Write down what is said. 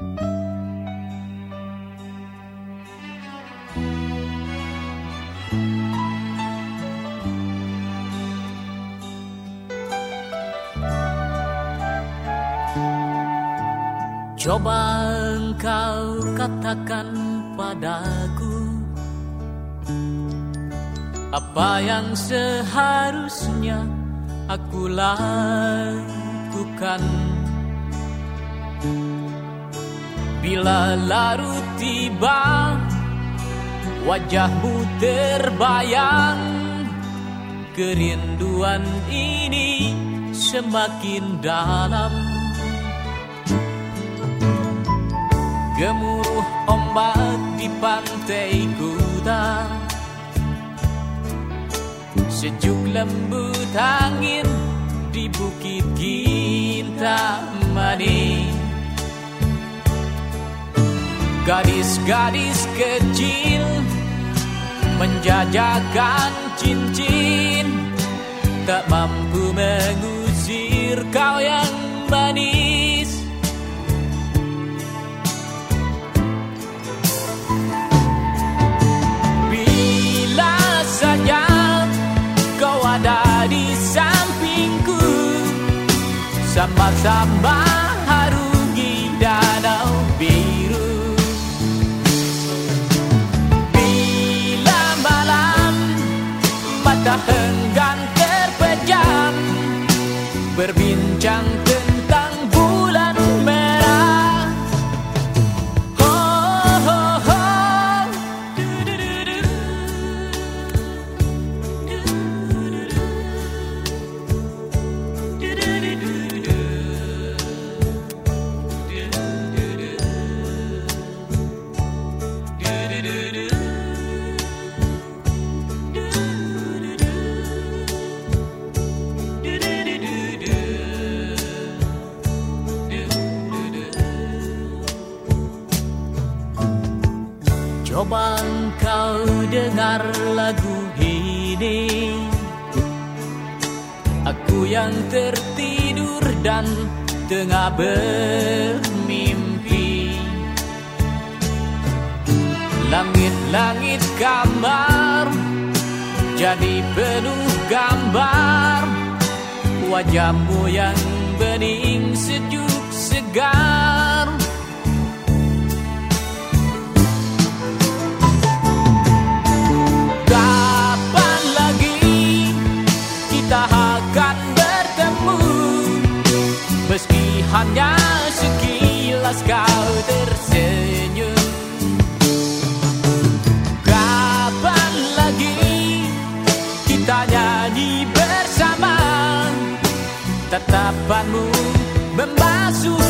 Coba engkau katakan padaku Apa yang seharusnya aku lakukan Bila larut tiba Wajahmu terbayang. Kerinduan ini semakin dalam. Gemuruh ombak di pantai kuta Sejuk lembut Gadis-gadis kecil menjajakan cincin. Tak mampu mengusir kau yang manis. Sama-sama Berbincang Coba engkau dengar lagu ini. Aku yang tertidur dan tengah bermimpi. Langit-langit kamar Jadi penuh gambar. Wajahmu yang bening sejuk segar kita akan bertemu. Meski hanya sekilas kau tersenyum. Kapan lagi kita nyanyi bersama? Tatapanmu membasuh